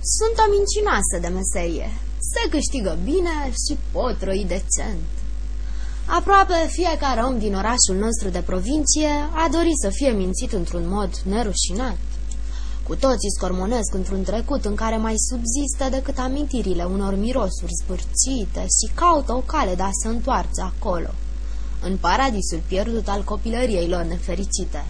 Sunt o mincinoasă de meserie. Se câștigă bine și pot trăi decent. Aproape fiecare om din orașul nostru de provincie a dorit să fie mințit într-un mod nerușinat. Cu toții scormonesc într-un trecut în care mai subzistă decât amintirile unor mirosuri zbârcite și caută o cale de a se întoarce acolo, în paradisul pierdut al copilăriei lor nefericite.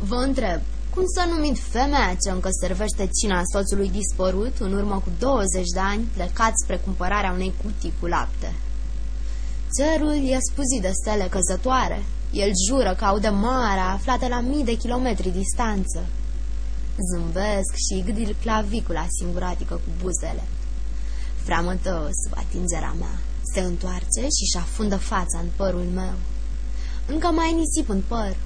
Vă întreb, cum să numit femeia ce încă servește cina soțului dispărut în urmă cu 20 de ani plecat spre cumpărarea unei cutii cu lapte? Cerul e spuzit de stele căzătoare. El jură că aude marea aflată la mii de kilometri distanță. Zâmbesc și gâdil clavicula singuratică cu buzele. Freamătă sub atingerea mea. Se întoarce și-și afundă fața în părul meu. Încă mai nisip în păr.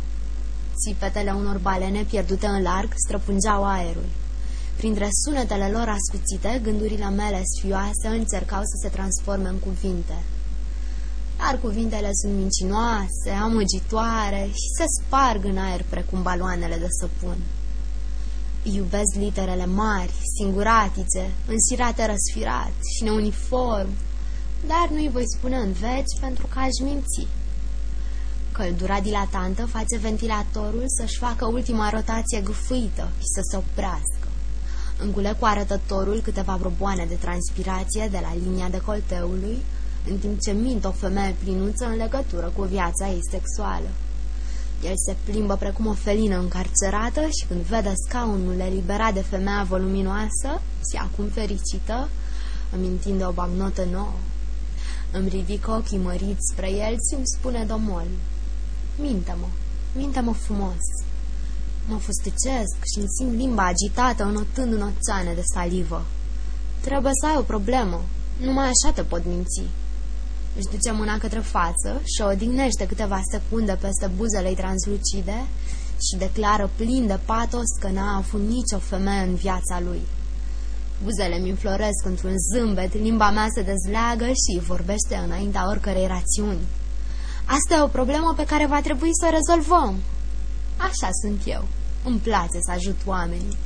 Țipetele unor balene pierdute în larg străpungeau aerul. Printre sunetele lor ascuțite, gândurile mele sfioase încercau să se transforme în cuvinte. Dar cuvintele sunt mincinoase, amăgitoare și se sparg în aer precum baloanele de săpun. Iubesc literele mari, singuratice, însirate răsfirat și neuniform, dar nu-i voi spune în veci pentru că aș minți. Căldura dilatantă face ventilatorul să-și facă ultima rotație gâfâită și să se oprească. Încule cu arătătorul câteva broboane de transpirație de la linia decolteului, în timp ce mint o femeie plinuță în legătură cu viața ei sexuală. El se plimbă precum o felină încarcerată și când vede scaunul eliberat de femeia voluminoasă, si acum fericită, îmi întinde o bagnotă nouă. Îmi ridic ochii măriți spre el și îmi spune domol, Minte-mă, minte-mă frumos. Mă fustecesc și îmi simt limba agitată înotând în oțeane de salivă. Trebuie să ai o problemă, numai așa te pot minți. Își duce mâna către față și o odihnește câteva secunde peste buzele translucide și declară plin de patos că n-a avut nicio femeie în viața lui. Buzele mi înfloresc într-un zâmbet, limba mea se dezleagă și vorbește înaintea oricărei rațiuni. Asta e o problemă pe care va trebui să o rezolvăm. Așa sunt eu. Îmi place să ajut oamenii.